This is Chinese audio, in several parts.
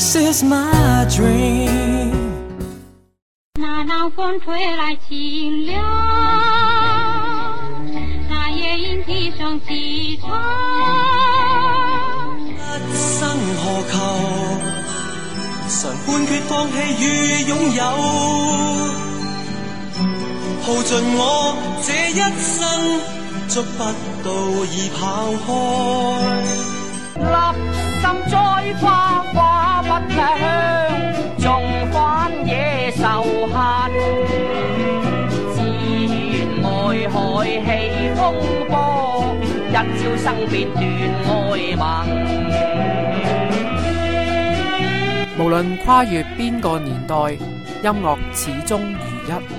This is my dream. 那南风吹来清凉，那夜莺啼声细唱。一生何求？常判决放弃与拥有，耗尽我这一生，捉不到已跑开。立心栽花。不香，重返野仇恨。自愿爱海起风波，一朝生别断爱盟。无论跨越边个年代，音乐始终如一。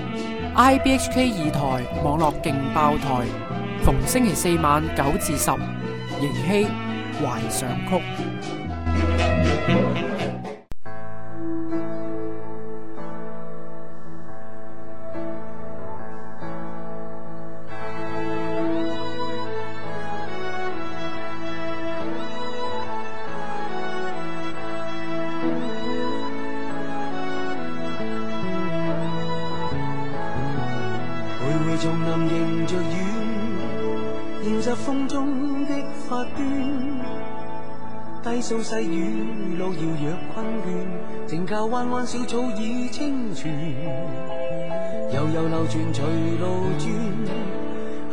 IBHK 二台网络劲爆台，逢星期四晚九至十，《迎希怀想曲》。摇着风中的发端，低诉细雨路遥若困倦，静靠弯弯小草倚清泉，悠悠流泉随路转，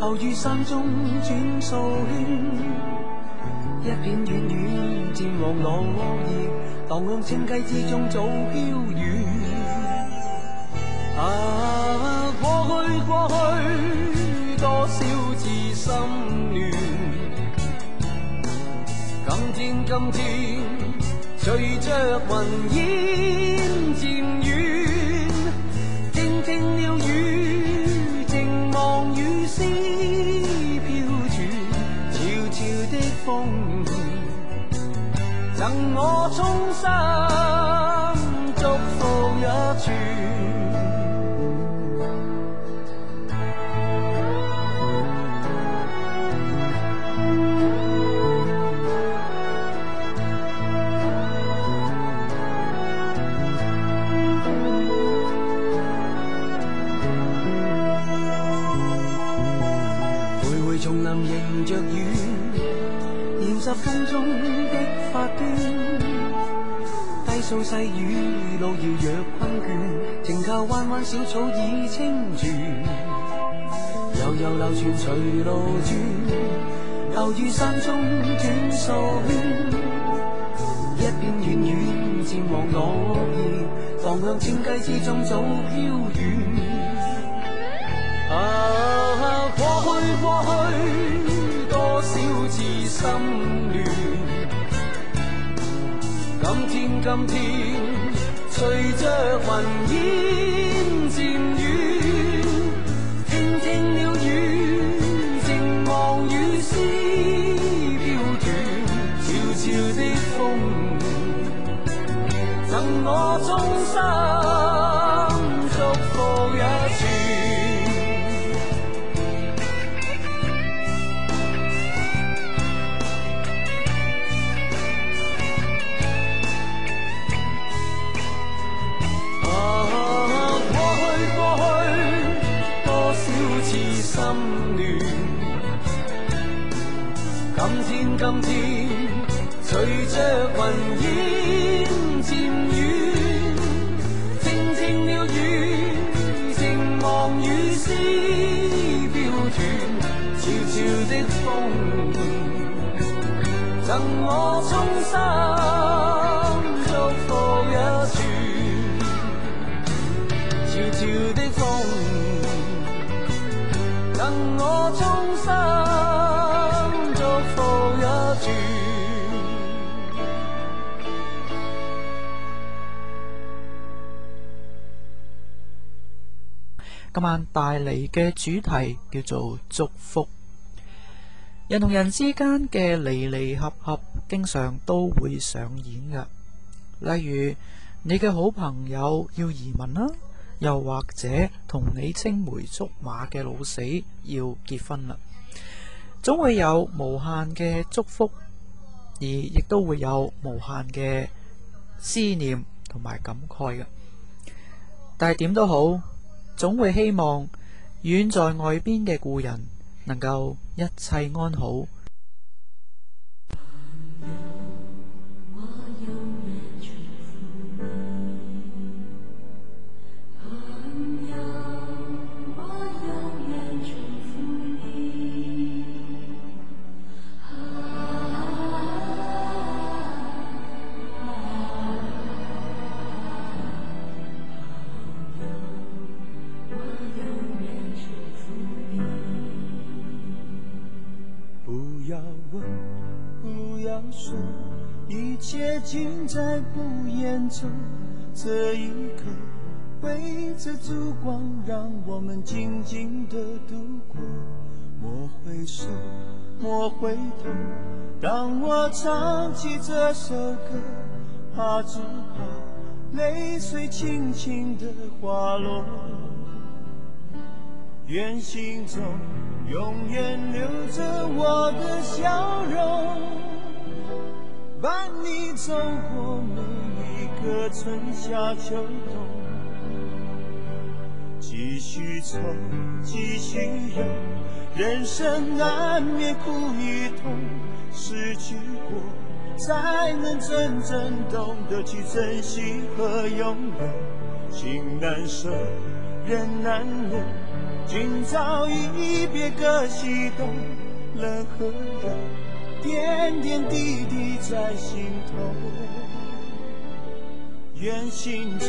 后于山中转数圈，一片软软渐黄落叶荡向清溪之中早飘远。啊，过去过去多少。心乱，今天今天，随着云烟渐远，听听鸟语，静望雨丝飘转，悄悄的风，赠我衷心。细雨路遥若困倦，静靠弯弯小草倚清泉。悠悠流泉随路转，流于山中转数圈。一片远远渐忘落叶，放向清机之中早飘远。啊，过去过去，多少次心乱。今天，随着云烟渐远，听听鸟语，静望雨丝飘断，悄悄的风，赠我终心。今天，随着云烟渐远，静静鸟语，静望雨丝飘断，悄悄的风，赠我衷心。今晚带嚟嘅主题叫做祝福，人同人之间嘅离离合合，经常都会上演嘅。例如，你嘅好朋友要移民啦，又或者同你青梅竹马嘅老死要结婚啦，总会有无限嘅祝福，而亦都会有无限嘅思念同埋感慨嘅。但系点都好。总会希望远在外边嘅故人能够一切安好。一切尽在不言中，这一刻，围着烛光，让我们静静地度过。莫回首，莫回头。当我唱起这首歌，怕只怕泪水轻轻地滑落。愿心中永远留着我的笑容。伴你走过每一个春夏秋冬，继续愁，继续忧，人生难免苦与痛，失去过，才能真正懂得去珍惜和拥有。情难舍，人难留，今朝一别各西东，冷和人？点点滴滴在心头，愿心中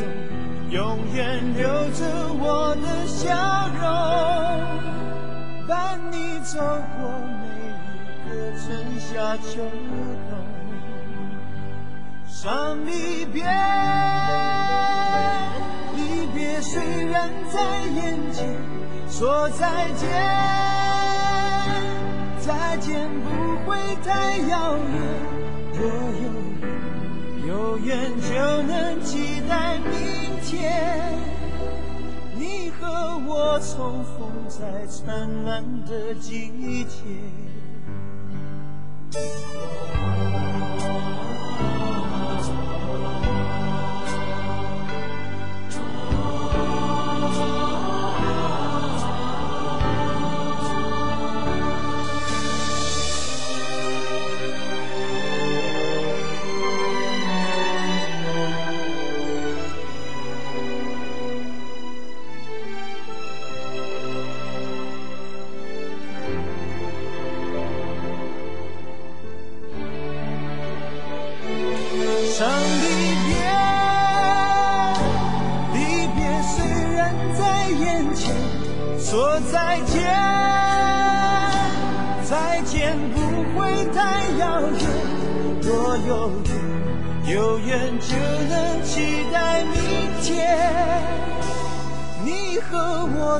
永远留着我的笑容，伴你走过每一个春夏秋冬。伤离别，离别虽然在眼前，说再见。再见不会太遥远，若有有缘，就能期待明天，你和我重逢在灿烂的季节。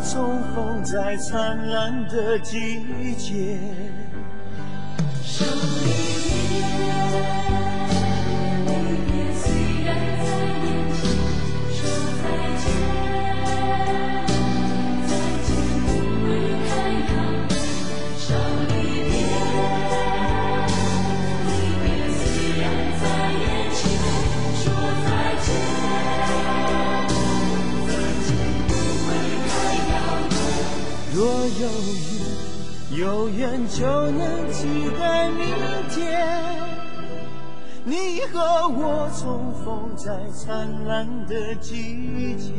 重逢在灿烂的季节。有缘，有缘就能期待明天。你和我重逢在灿烂的季节。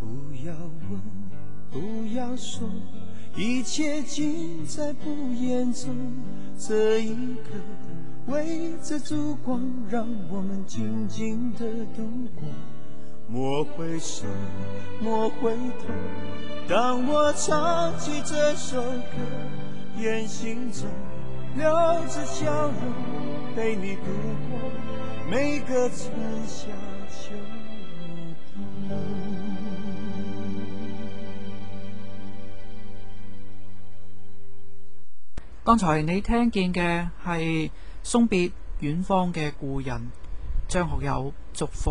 不要问，不要说，一切尽在不言中。这一刻，围着烛光，让我们静静地度过。莫回首，莫回头。当我唱起这首歌，眼睛中留着笑容，陪你度过每个春夏秋冬。刚才你听见嘅系送别远方嘅故人张学友《祝福》。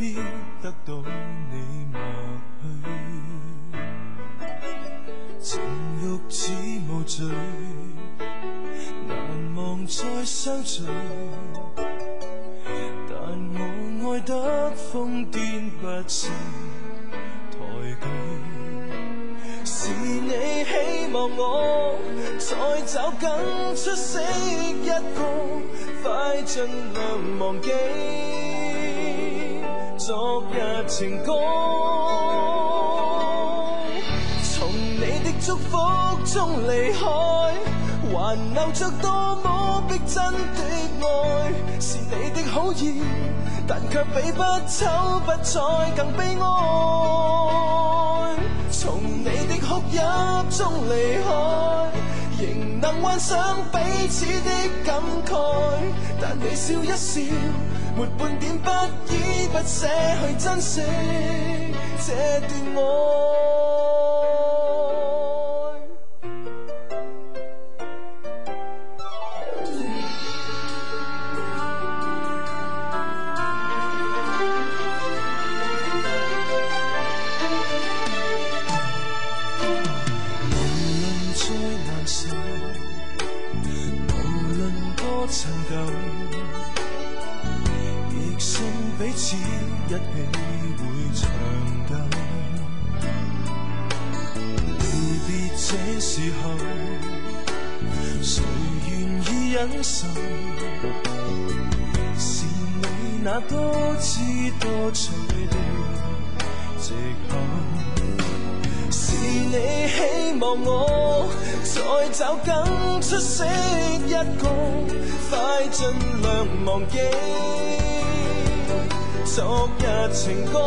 必得到你默许，情欲似无罪，难忘再相聚。但我爱得疯癫，不似抬举。是你希望我再找更出色一个，快尽量忘记。昨日情歌，从你的祝福中离开，还留着多么逼真的爱，是你的好意，但却比不瞅不睬更悲哀。从你的哭泣中离开，仍能幻想彼此的感慨，但你笑一笑。没半点不依不舍去珍惜这段爱。一个，快尽量忘记昨日情歌。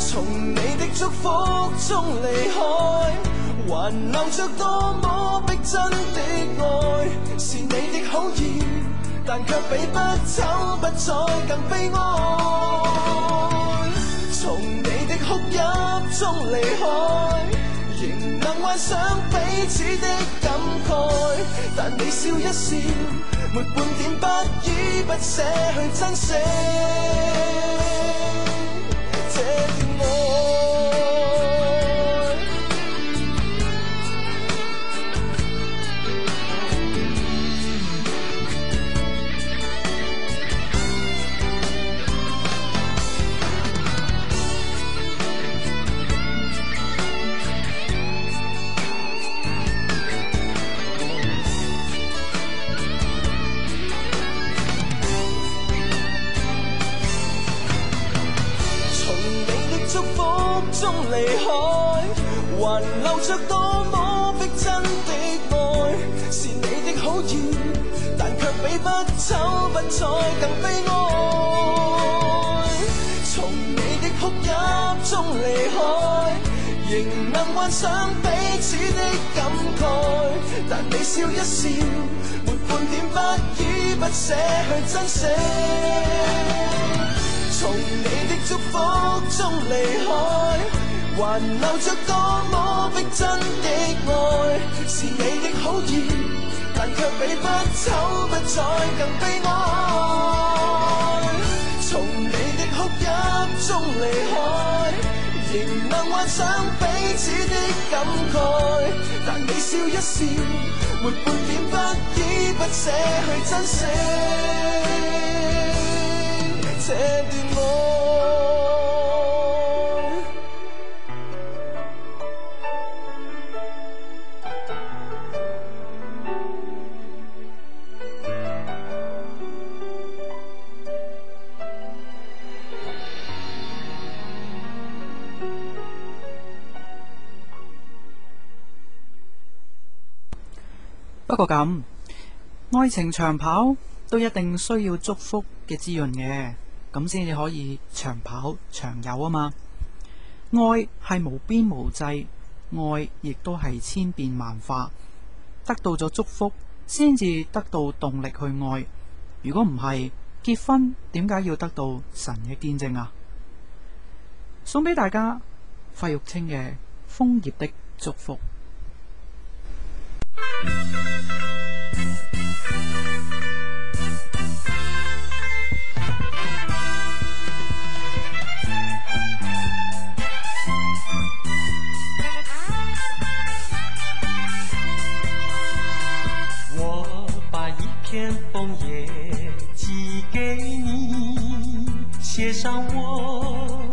从你的祝福中离开，还留着多么逼真的爱？是你的好意，但却比不走不再更悲哀。从你的哭泣中离开。幻想彼此的感慨，但你笑一笑，没半点不依不舍去珍惜。着多么逼真的爱，是你的好意，但却比不瞅不睬更悲哀。从你的哭泣中离开，仍能幻想彼此的感慨，但你笑一笑，没半点不依不舍去珍惜。从你的祝福中离开。还留着多么逼真的爱，是你的好意，但却比不丑不再更悲哀。从你的哭泣中离开，仍能幻想彼此的感慨，但你笑一笑，没半点不依不舍去珍惜这段爱。过咁，爱情长跑都一定需要祝福嘅滋润嘅，咁先至可以长跑长有啊嘛。爱系无边无际，爱亦都系千变万化。得到咗祝福，先至得到动力去爱。如果唔系，结婚点解要得到神嘅见证啊？送俾大家费玉清嘅《枫叶的祝福》。我把一片枫叶寄给你，写上我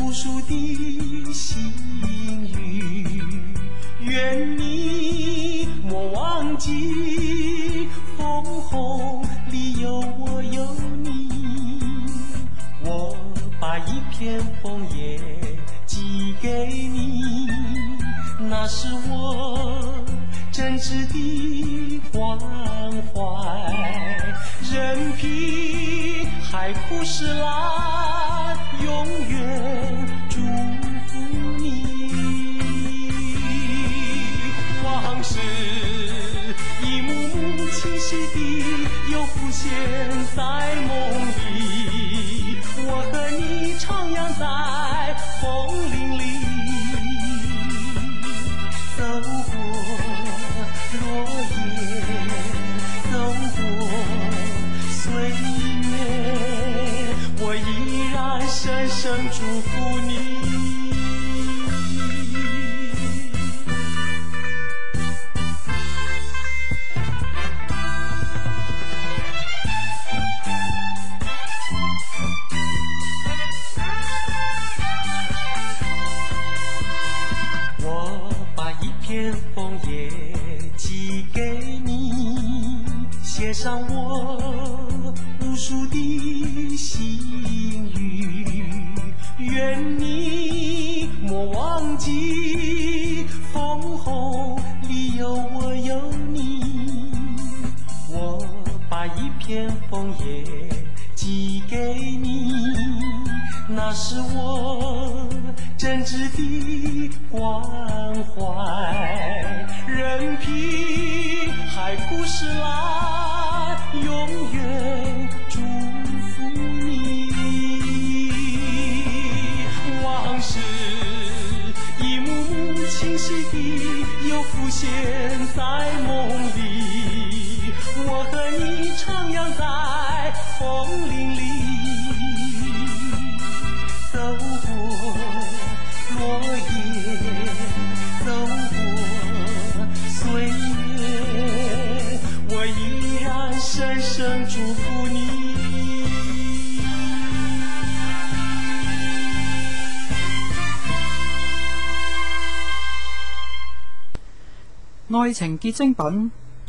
无数的心语，愿你。我忘记枫红里有我有你，我把一片枫叶寄给你，那是我真挚的关怀，任凭海枯石烂，永远。现在梦里，我和你徜徉在风林里，走过落叶，走过岁月，我依然深深祝。片枫叶寄给你，那是我真挚的关怀。任凭海枯石烂，永远祝福你。往事一幕幕清晰地又浮现在梦里。我和你徜徉在风林里走过落叶走过岁月我依然深深祝福你爱情结晶品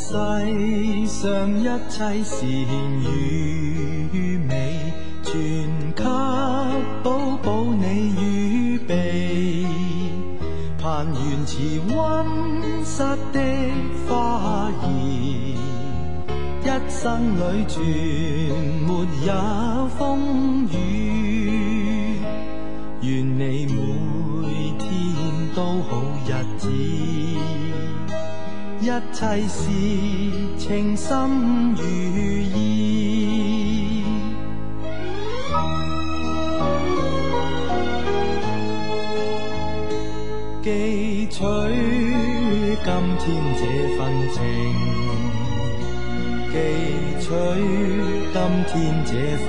世上一切善与美，全给宝宝你预备。盼愿似温室的花儿，一生里全没有风雨。一切事，情心如意。记取今天这份情，记取今天这份。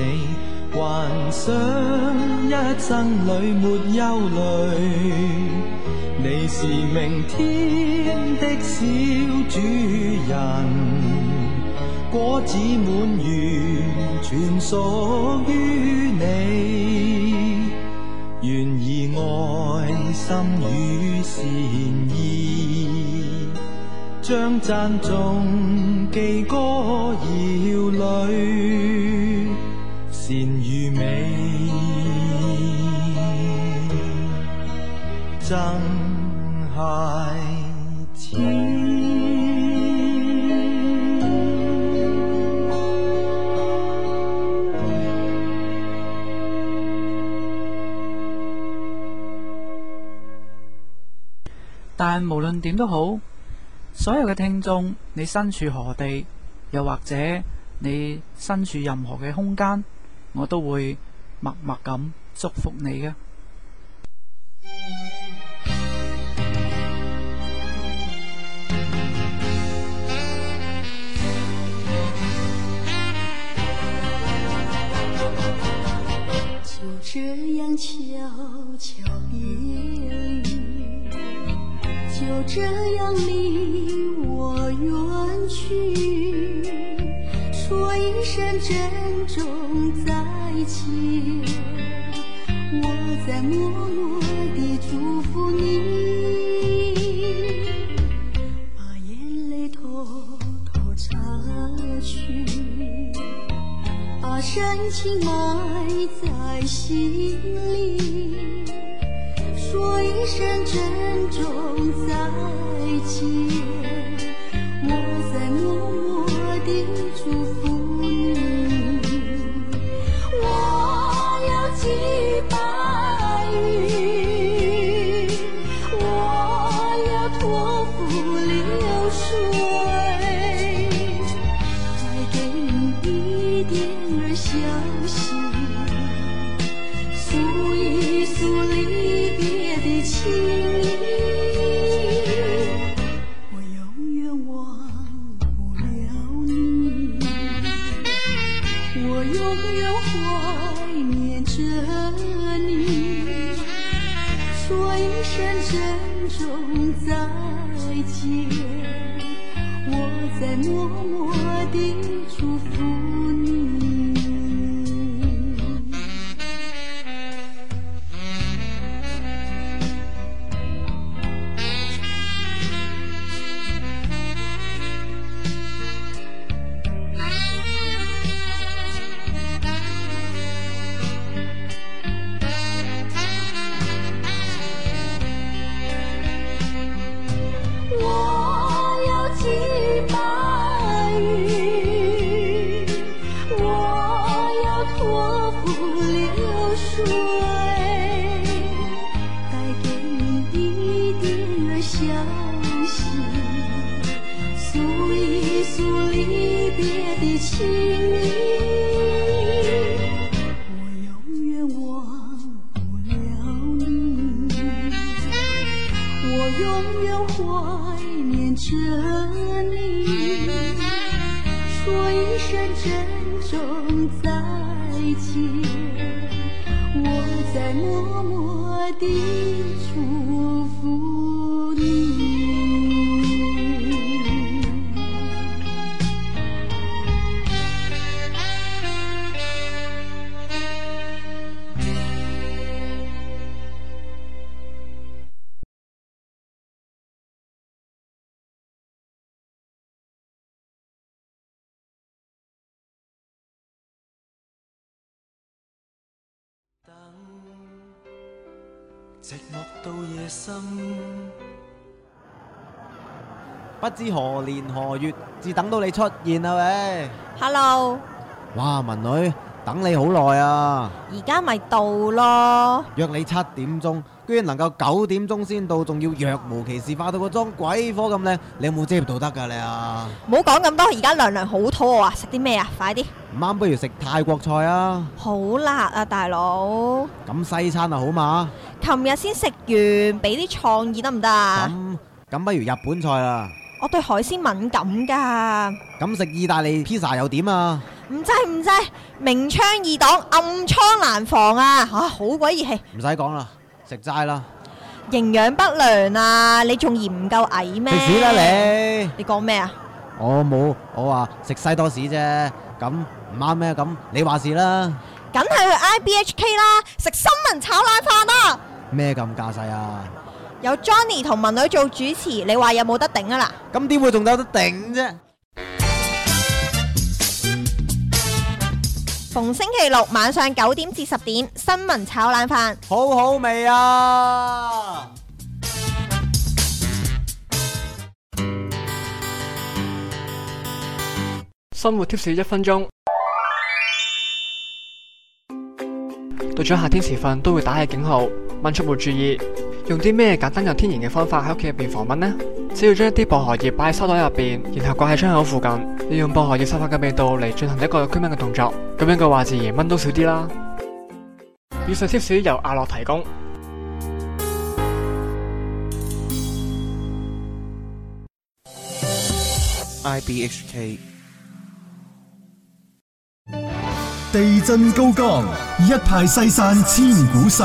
你幻想一生里没忧虑，你是明天的小主人，果子满园全属于你，愿意爱心与善意，将赞颂寄歌谣里。论点都好，所有嘅听众，你身处何地，又或者你身处任何嘅空间，我都会默默咁祝福你嘅。就这样悄悄就这样离我远去，说一声珍重再见，我在默默地祝福你，把眼泪偷偷擦去，把深情埋在心里。说一声珍重，再见。me. ti. 知何年何月至等到你出现啊？喂，Hello！哇，文女等你好耐啊！而家咪到咯！约你七点钟，居然能够九点钟先到，仲要若无其事化到个妆鬼火咁靓，你有冇职业道德噶你啊？唔好讲咁多，而家娘娘好肚饿啊！食啲咩啊？快啲！唔啱，不如食泰国菜啊！好辣啊，大佬！咁西餐啊，好嘛？琴日先食完，俾啲创意得唔得啊？咁咁，不如日本菜啦。我对海鲜敏感噶，咁食意大利披萨又点啊？唔制唔制，明枪易挡暗疮难防啊！吓，好鬼热气，唔使讲啦，食斋啦，营养不良啊？你仲嫌唔够矮咩？食屎啦你！你讲咩啊？我冇，我话食西多士啫，咁唔啱咩？咁你话事啦，梗系去 IBHK 啦，食新闻炒烂饭啦，咩咁架势啊？有 Johnny 同文女做主持，你话有冇得顶啊啦？咁点会仲有得顶啫？逢星期六晚上九点至十点，新闻炒冷饭，好好味啊！生活贴士一分钟，到咗夏天时分都会打起警号，问出没注意。用啲咩简单又天然嘅方法喺屋企入边防蚊呢？只要将一啲薄荷叶摆喺抽袋入边，然后挂喺窗口附近，利用薄荷叶散发嘅味道嚟进行一个驱蚊嘅动作，咁样嘅话自然蚊都少啲啦。以上贴士由阿乐提供。IBHK 地震高岗，一派西山千古秀。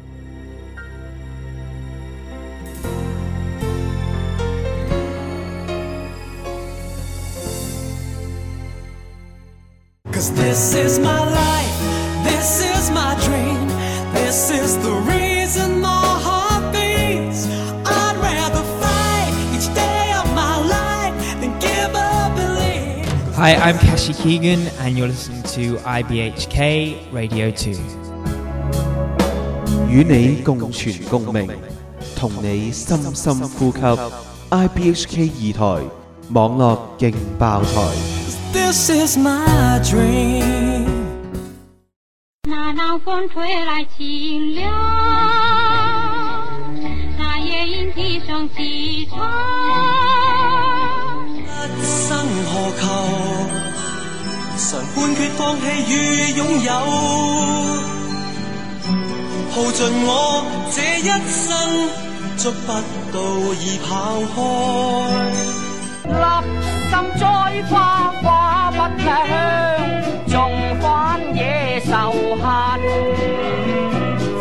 I'm Kashi Keegan, and you're listening to IBHK Radio 2. 与你共存共鸣，同你深深呼吸。IBHK 二台网络劲爆台。 This is my dream. 那南风吹来清凉，那夜莺啼声细唱。 放弃与拥有，耗尽我这一生，捉不到已跑开。立心栽花，花不香；种花也受恨。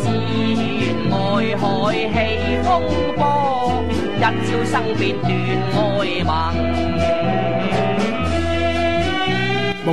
自愿爱海起风波，一朝生变断爱盟。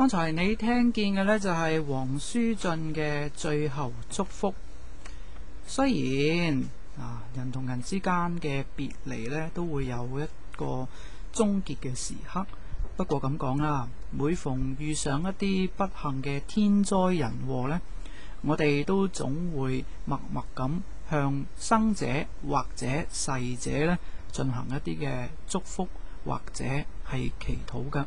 刚才你听见嘅呢，就系黄书进嘅最后祝福。虽然啊，人同人之间嘅别离呢，都会有一个终结嘅时刻。不过咁讲啦，每逢遇上一啲不幸嘅天灾人祸呢，我哋都总会默默咁向生者或者逝者呢进行一啲嘅祝福，或者系祈祷㗎。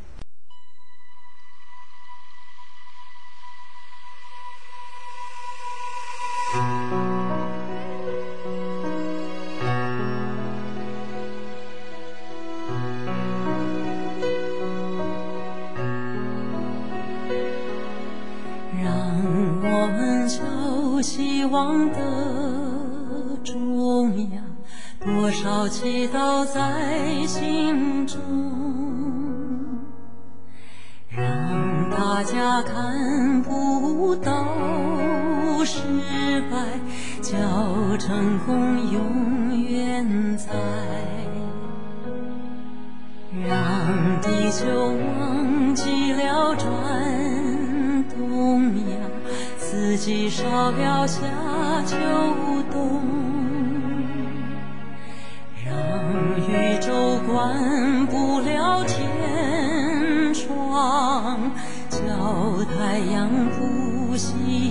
翻不了天窗，叫太阳不息。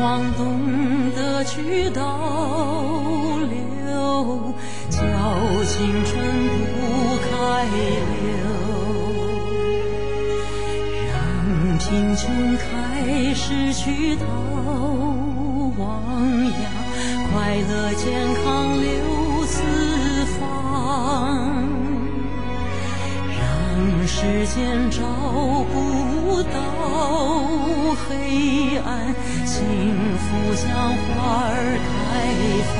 往东的去倒流，叫青春不开溜，让贫穷开始去逃亡呀，快乐健康留四方，让世间照顾。到黑暗，幸福像花儿开。放。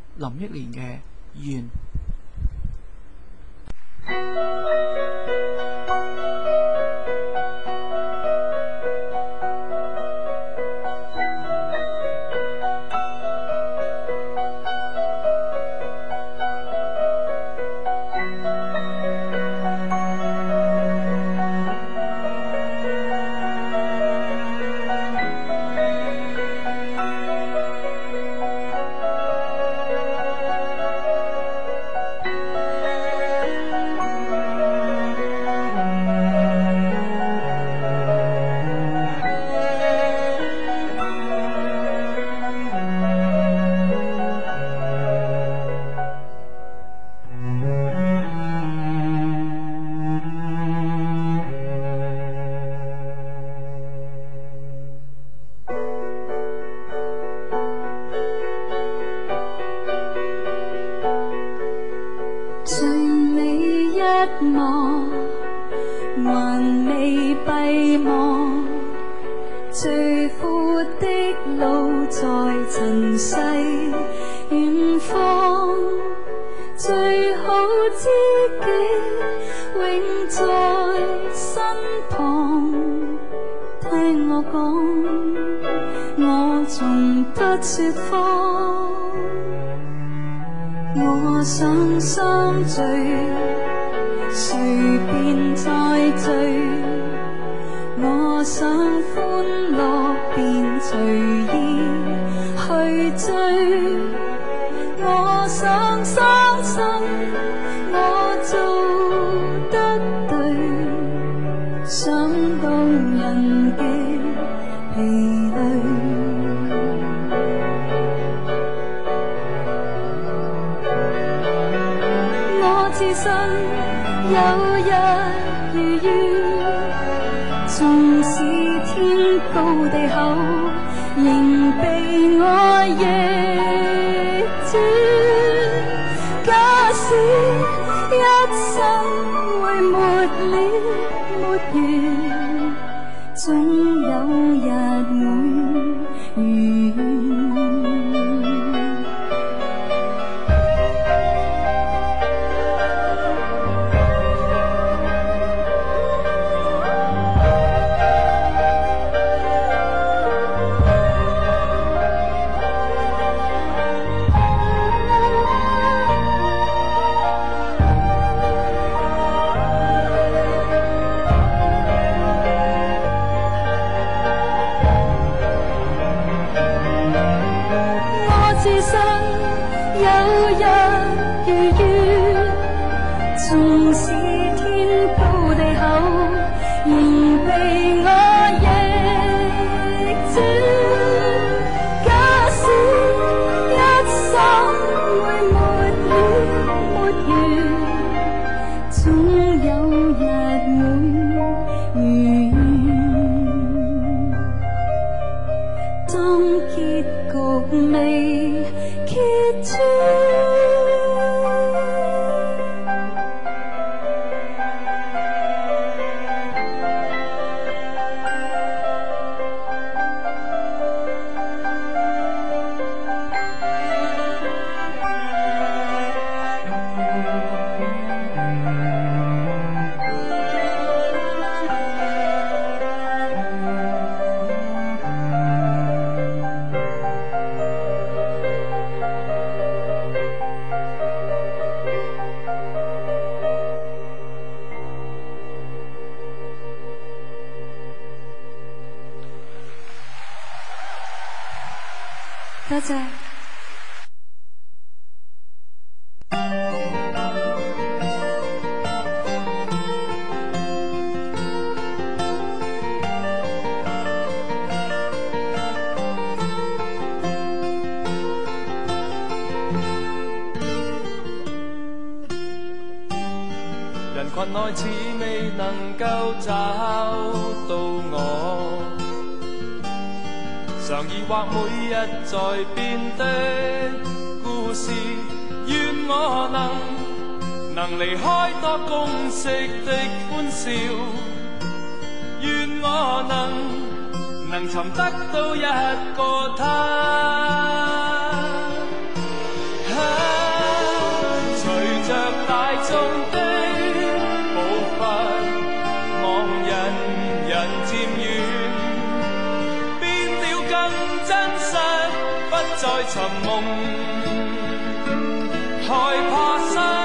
林忆莲嘅《愿》。不说我想相聚，随便再聚，我想欢乐便随意去追，我想。再寻梦，害怕失。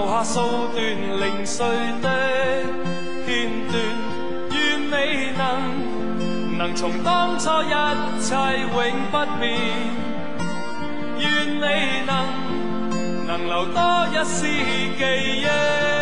留下数段零碎的片段，愿你能能从当初一切永不变，愿你能能留多一丝记忆。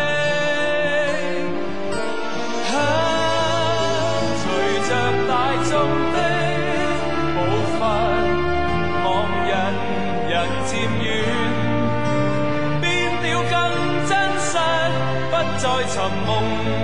寻梦。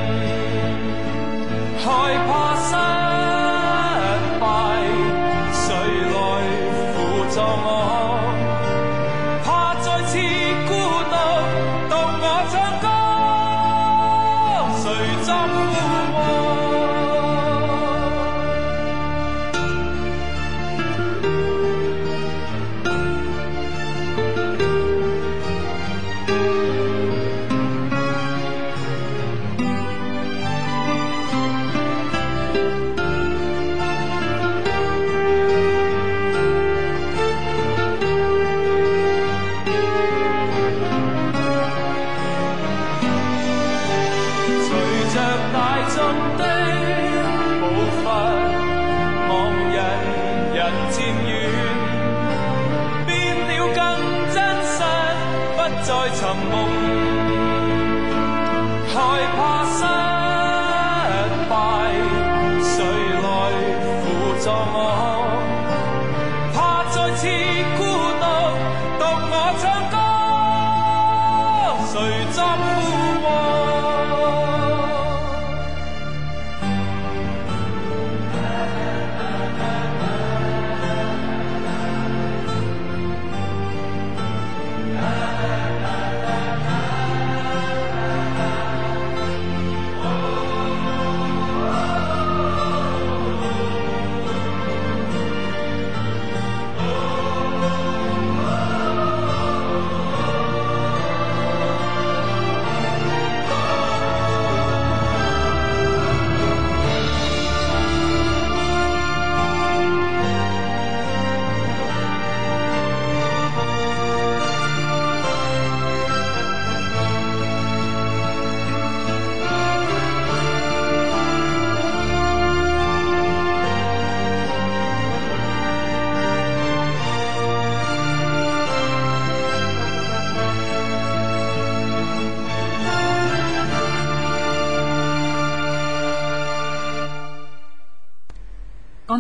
寻梦。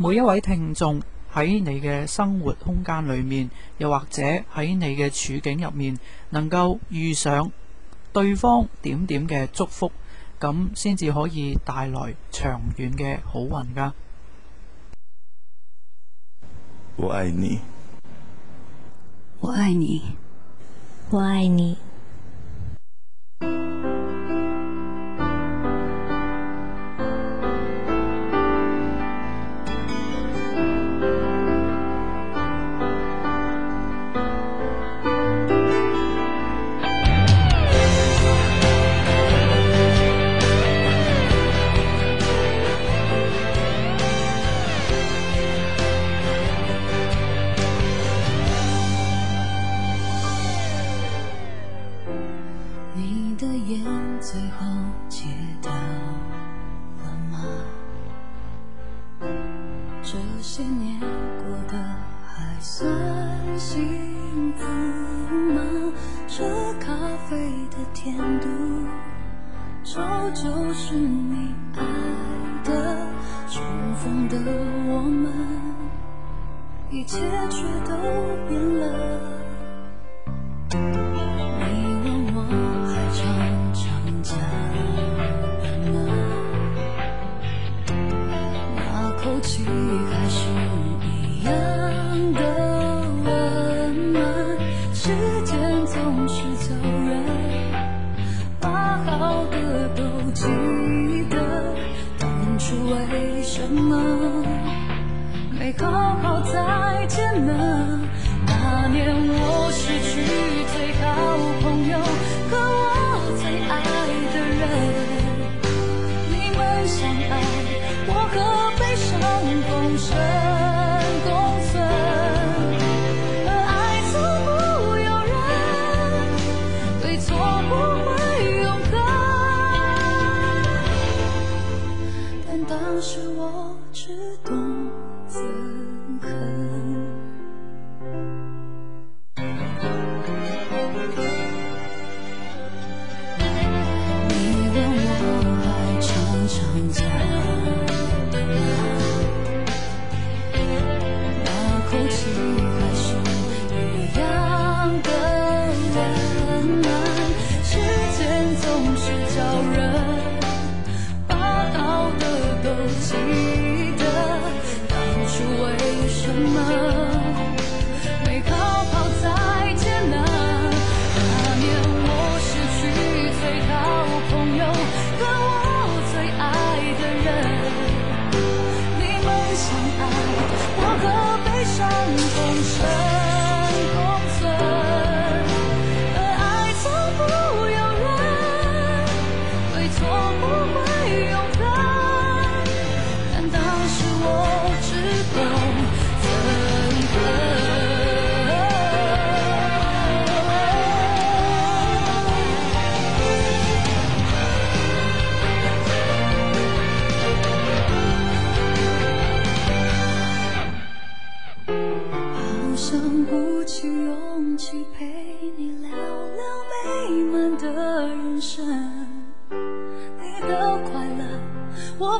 每一位聽眾喺你嘅生活空間裏面，又或者喺你嘅處境入面，能夠遇上對方點點嘅祝福，咁先至可以帶來長遠嘅好運㗎。我愛你，我愛你，我愛你。都变了。错不过。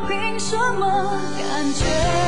凭什么感觉？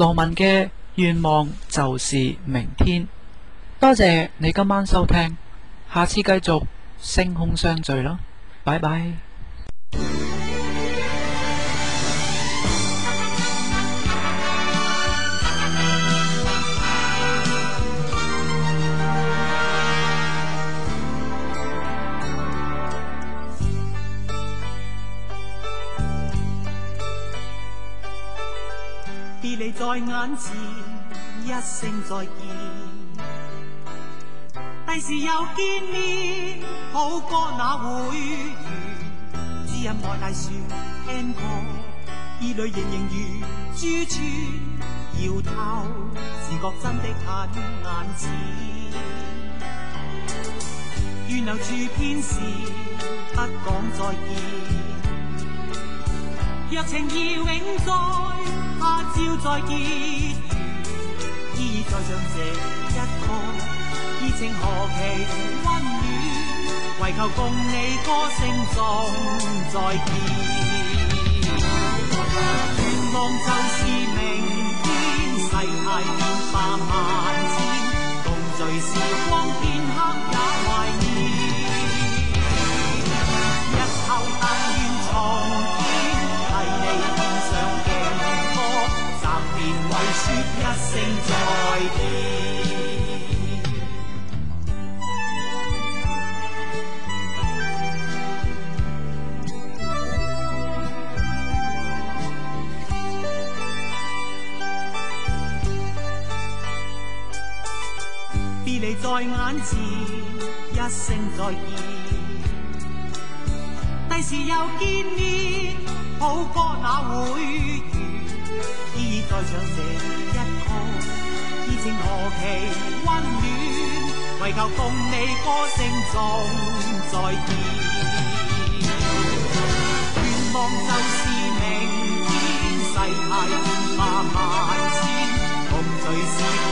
罗文嘅愿望就是明天。多谢你今晚收听，下次继续星空相聚啦，拜拜。在眼前，一声再见。第时又见面，好歌哪会完？只因爱大树，听歌，意里仍盈如珠串。摇头，自觉真的很眼浅。愿留住偏是不讲再见。若情义永在。他朝再见，依依再唱这一刻，熱情何其温暖，唯求共你歌声中再见。愿望就是明天，世态变化万千，共聚时光片刻。说一声再见，别离在眼前，一声再见，第时又见面，好过那会？再唱这一曲，依情何其温暖，唯求共你歌声中再见。愿望就是明天，世态化万千。聚是。